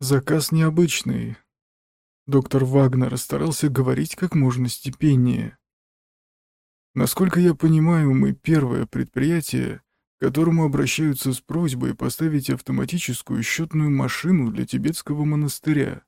Заказ необычный. Доктор Вагнер старался говорить как можно степеннее. Насколько я понимаю, мы первое предприятие, которому обращаются с просьбой поставить автоматическую счетную машину для тибетского монастыря.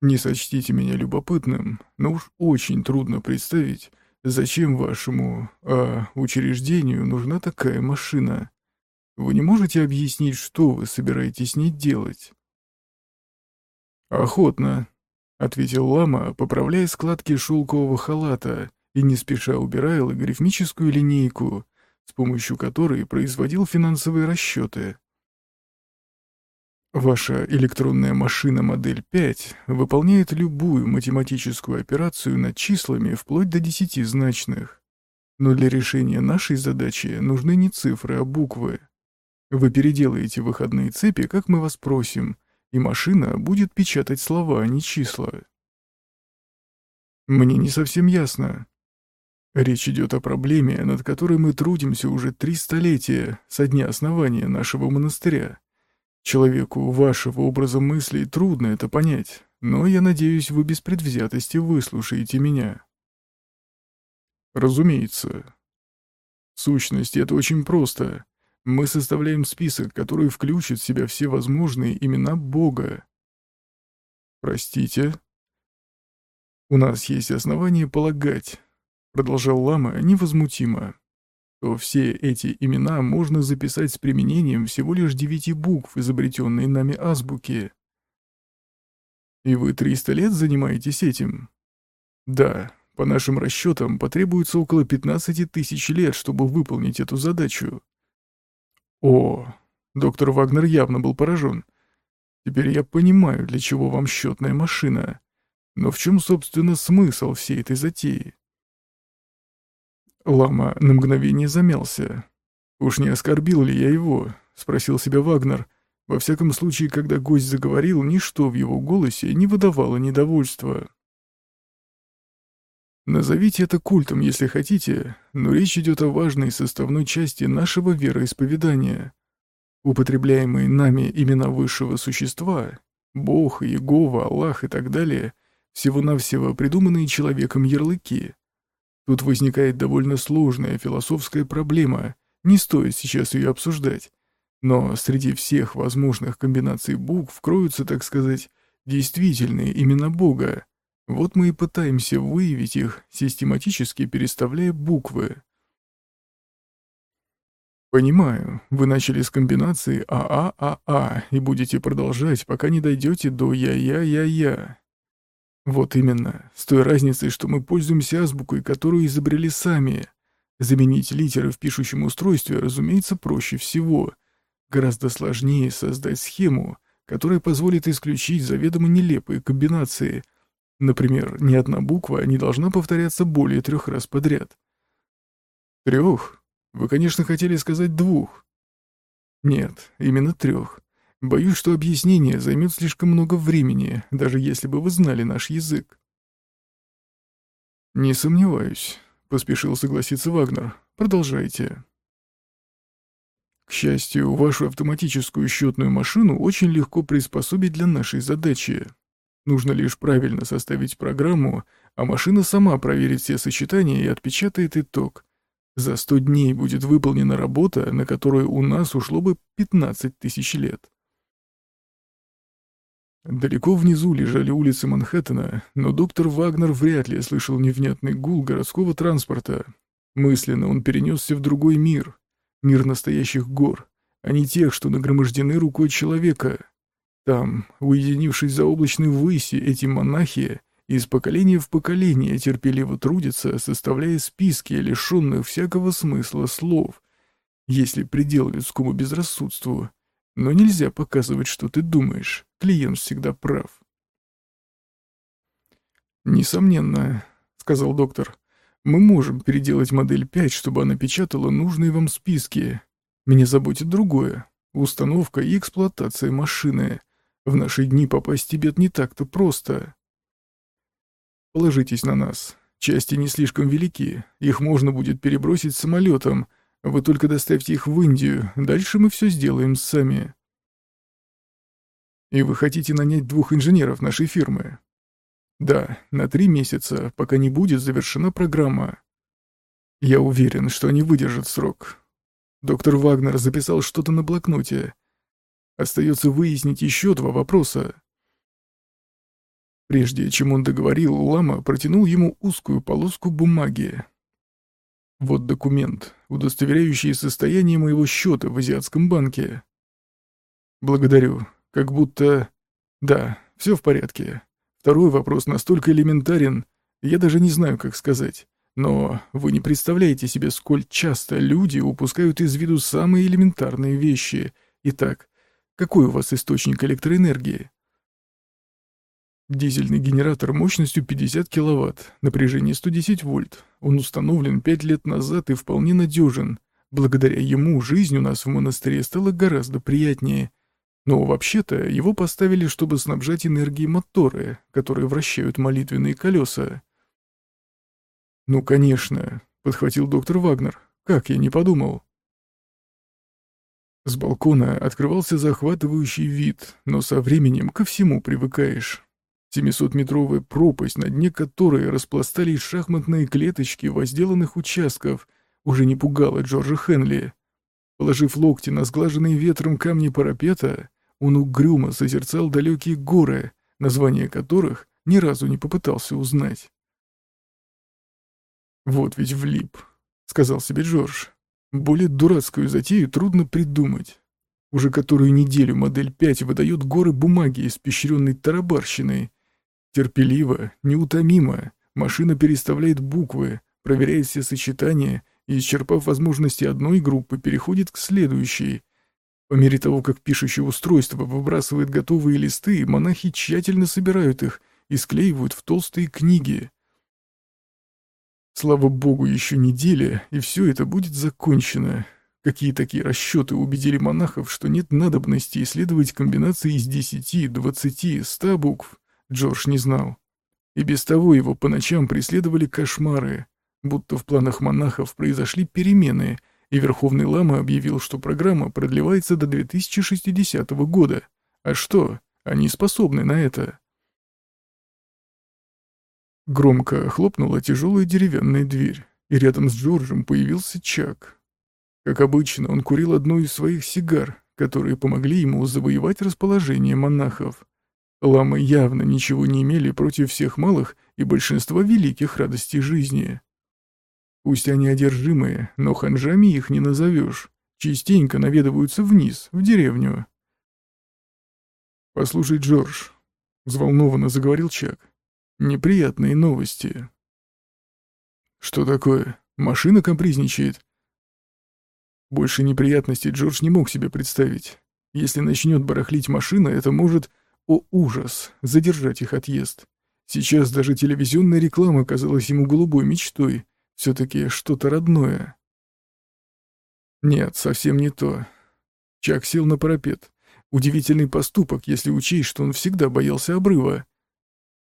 Не сочтите меня любопытным, но уж очень трудно представить, зачем вашему а, учреждению нужна такая машина. Вы не можете объяснить, что вы собираетесь с ней делать? «Охотно», — ответил лама, поправляя складки шелкового халата и не спеша убирая логарифмическую линейку, с помощью которой производил финансовые расчеты. Ваша электронная машина модель 5 выполняет любую математическую операцию над числами вплоть до десятизначных. Но для решения нашей задачи нужны не цифры, а буквы. Вы переделаете выходные цепи, как мы вас просим, и машина будет печатать слова, а не числа. Мне не совсем ясно. Речь идет о проблеме, над которой мы трудимся уже три столетия со дня основания нашего монастыря. Человеку вашего образа мыслей трудно это понять, но я надеюсь, вы без предвзятости выслушаете меня. Разумеется. В сущности, это очень просто. Мы составляем список, который включит в себя все возможные имена Бога. Простите? У нас есть основания полагать, продолжал Лама невозмутимо, то все эти имена можно записать с применением всего лишь девяти букв, изобретенной нами азбуки. И вы 300 лет занимаетесь этим? Да, по нашим расчетам потребуется около 15 тысяч лет, чтобы выполнить эту задачу. О, доктор Вагнер явно был поражен. Теперь я понимаю, для чего вам счетная машина. Но в чем, собственно, смысл всей этой затеи? Лама на мгновение замялся. «Уж не оскорбил ли я его?» — спросил себя Вагнер. Во всяком случае, когда гость заговорил, ничто в его голосе не выдавало недовольства. Назовите это культом, если хотите, но речь идет о важной составной части нашего вероисповедания. Употребляемые нами имена высшего существа — Бог, Иегова, Аллах и так далее — всего-навсего придуманные человеком ярлыки — Тут возникает довольно сложная философская проблема, не стоит сейчас ее обсуждать. Но среди всех возможных комбинаций букв кроются, так сказать, действительные имена Бога. Вот мы и пытаемся выявить их, систематически переставляя буквы. Понимаю, вы начали с комбинации АААА и будете продолжать, пока не дойдете до Я-Я-Я-Я. Вот именно, с той разницей, что мы пользуемся азбукой, которую изобрели сами. Заменить литеры в пишущем устройстве, разумеется, проще всего. Гораздо сложнее создать схему, которая позволит исключить заведомо нелепые комбинации. Например, ни одна буква не должна повторяться более трех раз подряд. Трех? Вы, конечно, хотели сказать двух. Нет, именно трех. Боюсь, что объяснение займет слишком много времени, даже если бы вы знали наш язык. Не сомневаюсь, поспешил согласиться Вагнер. Продолжайте. К счастью, вашу автоматическую счетную машину очень легко приспособить для нашей задачи. Нужно лишь правильно составить программу, а машина сама проверит все сочетания и отпечатает итог. За 100 дней будет выполнена работа, на которую у нас ушло бы 15 тысяч лет. Далеко внизу лежали улицы Манхэттена, но доктор Вагнер вряд ли слышал невнятный гул городского транспорта. Мысленно он перенесся в другой мир, мир настоящих гор, а не тех, что нагромождены рукой человека. Там, уединившись за облачной выси, эти монахи из поколения в поколение терпеливо трудятся, составляя списки лишенных всякого смысла слов. Если предел людскому безрассудству, но нельзя показывать, что ты думаешь. Клиент всегда прав. «Несомненно», — сказал доктор, — «мы можем переделать модель 5, чтобы она печатала нужные вам списки. Меня заботит другое — установка и эксплуатация машины. В наши дни попасть в Тибет не так-то просто. Положитесь на нас. Части не слишком велики, их можно будет перебросить самолетом, вы только доставьте их в Индию, дальше мы все сделаем сами. И вы хотите нанять двух инженеров нашей фирмы? Да, на три месяца, пока не будет завершена программа. Я уверен, что они выдержат срок. Доктор Вагнер записал что-то на блокноте. Остается выяснить еще два вопроса. Прежде чем он договорил, Лама протянул ему узкую полоску бумаги. Вот документ, удостоверяющий состояние моего счета в Азиатском банке. Благодарю. Как будто... Да, все в порядке. Второй вопрос настолько элементарен, я даже не знаю, как сказать. Но вы не представляете себе, сколь часто люди упускают из виду самые элементарные вещи. Итак, какой у вас источник электроэнергии? Дизельный генератор мощностью 50 киловатт, напряжение 110 вольт. Он установлен 5 лет назад и вполне надежен. Благодаря ему жизнь у нас в монастыре стала гораздо приятнее. Но вообще-то его поставили, чтобы снабжать энергией моторы, которые вращают молитвенные колеса. «Ну, конечно», — подхватил доктор Вагнер. «Как я не подумал». С балкона открывался захватывающий вид, но со временем ко всему привыкаешь. Семисотметровая пропасть, на дне которой распластались шахматные клеточки возделанных участков, уже не пугала Джорджа Хенли. Положив локти на сглаженные ветром камни парапета, он угрюмо созерцал далекие горы, названия которых ни разу не попытался узнать. «Вот ведь влип», — сказал себе Джордж. «Более дурацкую затею трудно придумать. Уже которую неделю модель 5 выдает горы бумаги, испещренной тарабарщиной, Терпеливо, неутомимо, машина переставляет буквы, проверяет все сочетания и, исчерпав возможности одной группы, переходит к следующей. По мере того, как пишущее устройство выбрасывает готовые листы, монахи тщательно собирают их и склеивают в толстые книги. Слава богу, еще неделя, и все это будет закончено. Какие такие расчеты убедили монахов, что нет надобности исследовать комбинации из 10, 20, 100 букв, Джордж не знал. И без того его по ночам преследовали кошмары, будто в планах монахов произошли перемены, и Верховный Лама объявил, что программа продлевается до 2060 года. А что, они способны на это? Громко хлопнула тяжелая деревянная дверь, и рядом с Джорджем появился Чак. Как обычно, он курил одну из своих сигар, которые помогли ему завоевать расположение монахов. Ламы явно ничего не имели против всех малых и большинства великих радостей жизни. Пусть они одержимые, но ханжами их не назовешь. Частенько наведываются вниз, в деревню. «Послушай, Джордж», — взволнованно заговорил Чак, — «неприятные новости». «Что такое? Машина капризничает?» Больше неприятностей Джордж не мог себе представить. Если начнет барахлить машина, это может о ужас! Задержать их отъезд. Сейчас даже телевизионная реклама казалась ему голубой мечтой. Все-таки что-то родное. Нет, совсем не то. Чак сел на парапет. Удивительный поступок, если учесть, что он всегда боялся обрыва.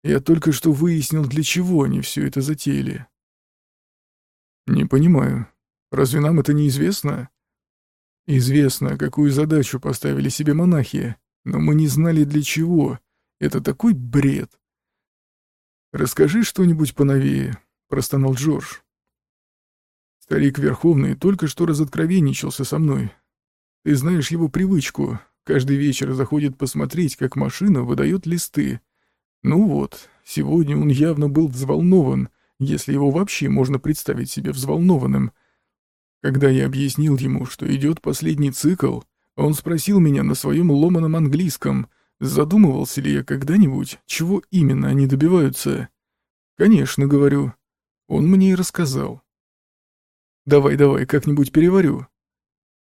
Я только что выяснил, для чего они все это затеяли. Не понимаю. Разве нам это не известно? Известно, какую задачу поставили себе монахи. Но мы не знали для чего. Это такой бред. «Расскажи что-нибудь поновее», — простонал Джордж. Старик Верховный только что разоткровенничался со мной. Ты знаешь его привычку. Каждый вечер заходит посмотреть, как машина выдает листы. Ну вот, сегодня он явно был взволнован, если его вообще можно представить себе взволнованным. Когда я объяснил ему, что идет последний цикл, он спросил меня на своем ломаном английском, задумывался ли я когда-нибудь, чего именно они добиваются. «Конечно, — говорю. Он мне и рассказал. Давай, давай, как-нибудь переварю.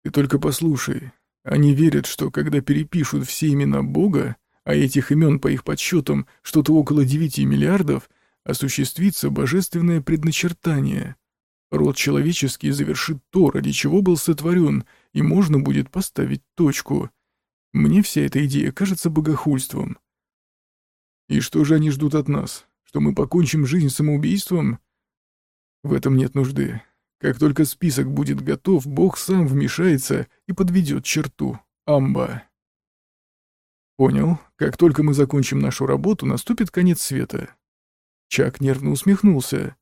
Ты только послушай. Они верят, что когда перепишут все имена Бога, а этих имен по их подсчетам что-то около 9 миллиардов, осуществится божественное предначертание. Род человеческий завершит то, ради чего был сотворен, и можно будет поставить точку. Мне вся эта идея кажется богохульством. И что же они ждут от нас? Что мы покончим жизнь самоубийством? В этом нет нужды. Как только список будет готов, Бог сам вмешается и подведет черту. Амба. Понял. Как только мы закончим нашу работу, наступит конец света. Чак нервно усмехнулся.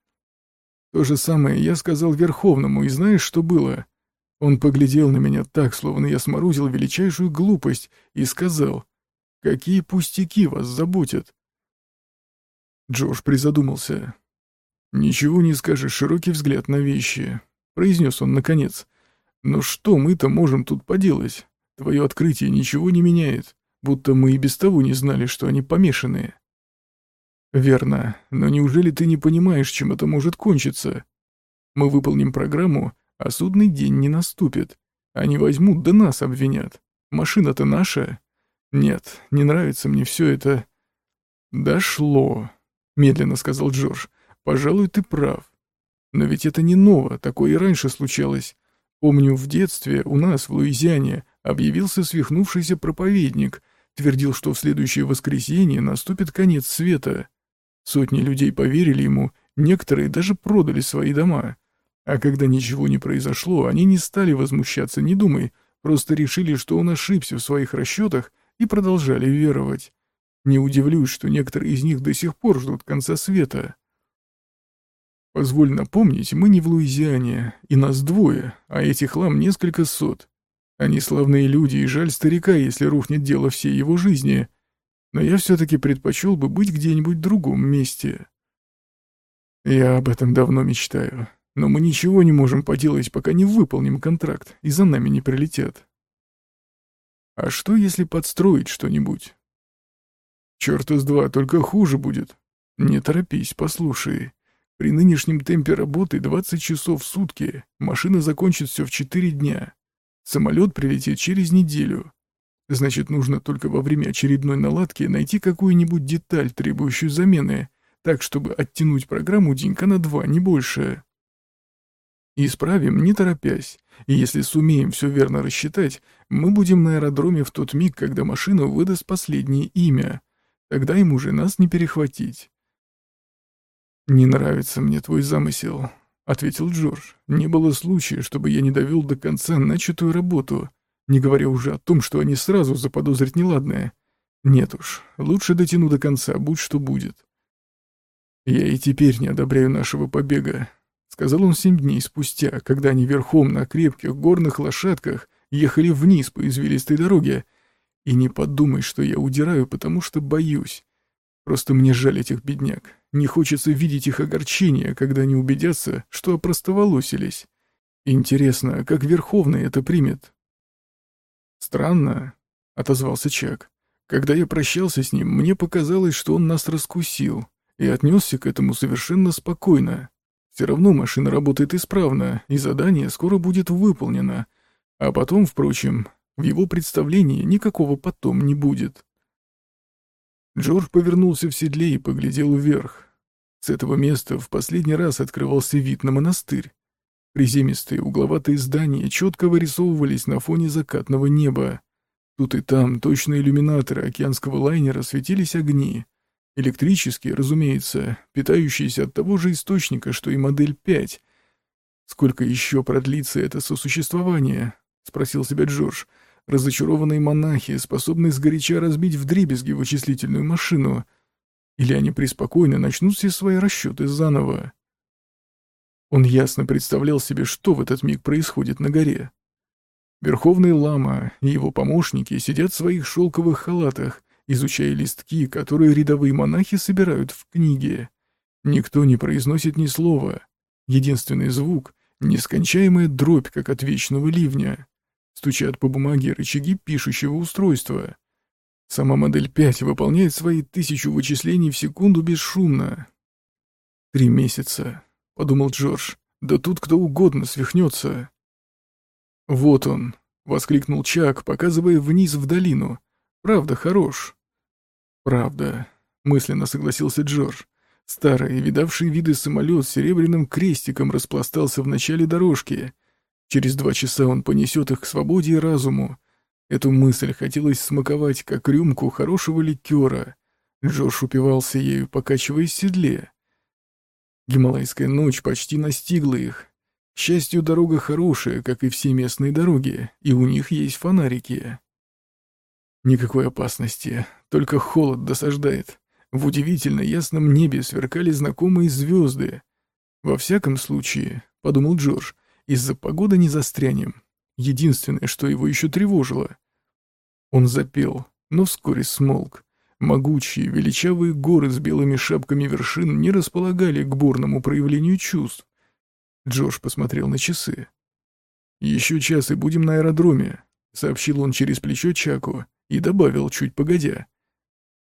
То же самое я сказал Верховному, и знаешь, что было? Он поглядел на меня так, словно я сморозил величайшую глупость, и сказал, «Какие пустяки вас заботят?» Джош призадумался. «Ничего не скажешь, широкий взгляд на вещи», — произнес он наконец. «Но что мы-то можем тут поделать? Твое открытие ничего не меняет, будто мы и без того не знали, что они помешанные». «Верно, но неужели ты не понимаешь, чем это может кончиться? Мы выполним программу, а судный день не наступит. Они возьмут да нас обвинят. Машина-то наша. Нет, не нравится мне все это». «Дошло», — медленно сказал Джордж. «Пожалуй, ты прав. Но ведь это не ново, такое и раньше случалось. Помню, в детстве у нас в Луизиане объявился свихнувшийся проповедник, твердил, что в следующее воскресенье наступит конец света. Сотни людей поверили ему, некоторые даже продали свои дома. А когда ничего не произошло, они не стали возмущаться, не думай, просто решили, что он ошибся в своих расчетах и продолжали веровать. Не удивлюсь, что некоторые из них до сих пор ждут конца света. Позволь напомнить, мы не в Луизиане, и нас двое, а этих лам несколько сот. Они славные люди, и жаль старика, если рухнет дело всей его жизни. Но я все-таки предпочел бы быть где-нибудь в другом месте. Я об этом давно мечтаю, но мы ничего не можем поделать, пока не выполним контракт, и за нами не прилетят. А что, если подстроить что-нибудь? Черта с два, только хуже будет. Не торопись, послушай. При нынешнем темпе работы 20 часов в сутки, машина закончит все в 4 дня. Самолет прилетит через неделю. Значит, нужно только во время очередной наладки найти какую-нибудь деталь, требующую замены, так, чтобы оттянуть программу денька на два, не больше. Исправим, не торопясь, и если сумеем все верно рассчитать, мы будем на аэродроме в тот миг, когда машина выдаст последнее имя. Тогда им уже нас не перехватить. «Не нравится мне твой замысел», — ответил Джордж. «Не было случая, чтобы я не довел до конца начатую работу, не говоря уже о том, что они сразу заподозрят неладное. Нет уж, лучше дотяну до конца, будь что будет». «Я и теперь не одобряю нашего побега», — сказал он семь дней спустя, когда они верхом на крепких горных лошадках ехали вниз по извилистой дороге, и не подумай, что я удираю, потому что боюсь. Просто мне жаль этих бедняк. Не хочется видеть их огорчение, когда они убедятся, что опростоволосились. Интересно, как Верховный это примет? Странно, — отозвался Чак. Когда я прощался с ним, мне показалось, что он нас раскусил, и отнесся к этому совершенно спокойно. Все равно машина работает исправно, и задание скоро будет выполнено. А потом, впрочем, в его представлении никакого потом не будет. Джордж повернулся в седле и поглядел вверх. С этого места в последний раз открывался вид на монастырь. Приземистые угловатые здания четко вырисовывались на фоне закатного неба. Тут и там точно иллюминаторы океанского лайнера светились огни. Электрические, разумеется, питающиеся от того же источника, что и модель 5. Сколько еще продлится это сосуществование? — спросил себя Джордж. Разочарованные монахи, способные сгоряча разбить вдребезги вычислительную машину. Или они преспокойно начнут все свои расчеты заново. Он ясно представлял себе, что в этот миг происходит на горе. Верховный лама и его помощники сидят в своих шелковых халатах, изучая листки, которые рядовые монахи собирают в книге. Никто не произносит ни слова. Единственный звук — нескончаемая дробь, как от вечного ливня. Стучат по бумаге рычаги пишущего устройства. Сама модель 5 выполняет свои тысячу вычислений в секунду бесшумно. «Три месяца», — подумал Джордж. «Да тут кто угодно свихнется». «Вот он», — воскликнул Чак, показывая вниз в долину. «Правда хорош». «Правда», — мысленно согласился Джордж. Старый, видавший виды самолет с серебряным крестиком распластался в начале дорожки — Через два часа он понесет их к свободе и разуму. Эту мысль хотелось смаковать, как рюмку хорошего ликера. Джош упивался ею, покачиваясь в седле. Гималайская ночь почти настигла их. К счастью, дорога хорошая, как и все местные дороги, и у них есть фонарики. Никакой опасности, только холод досаждает. В удивительно ясном небе сверкали знакомые звезды. Во всяком случае, — подумал Джордж, — из-за погоды не застрянем. Единственное, что его еще тревожило. Он запел, но вскоре смолк. Могучие, величавые горы с белыми шапками вершин не располагали к бурному проявлению чувств. Джош посмотрел на часы. «Еще час и будем на аэродроме», — сообщил он через плечо Чаку и добавил чуть погодя.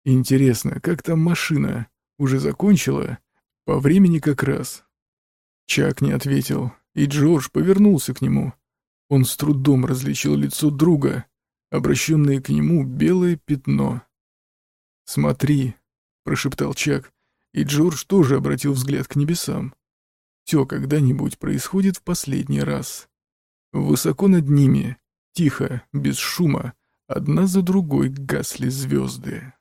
«Интересно, как там машина? Уже закончила? По времени как раз». Чак не ответил, и Джордж повернулся к нему. Он с трудом различил лицо друга, обращенное к нему белое пятно. «Смотри», — прошептал Чак, и Джордж тоже обратил взгляд к небесам. «Все когда-нибудь происходит в последний раз». Высоко над ними, тихо, без шума, одна за другой гасли звезды.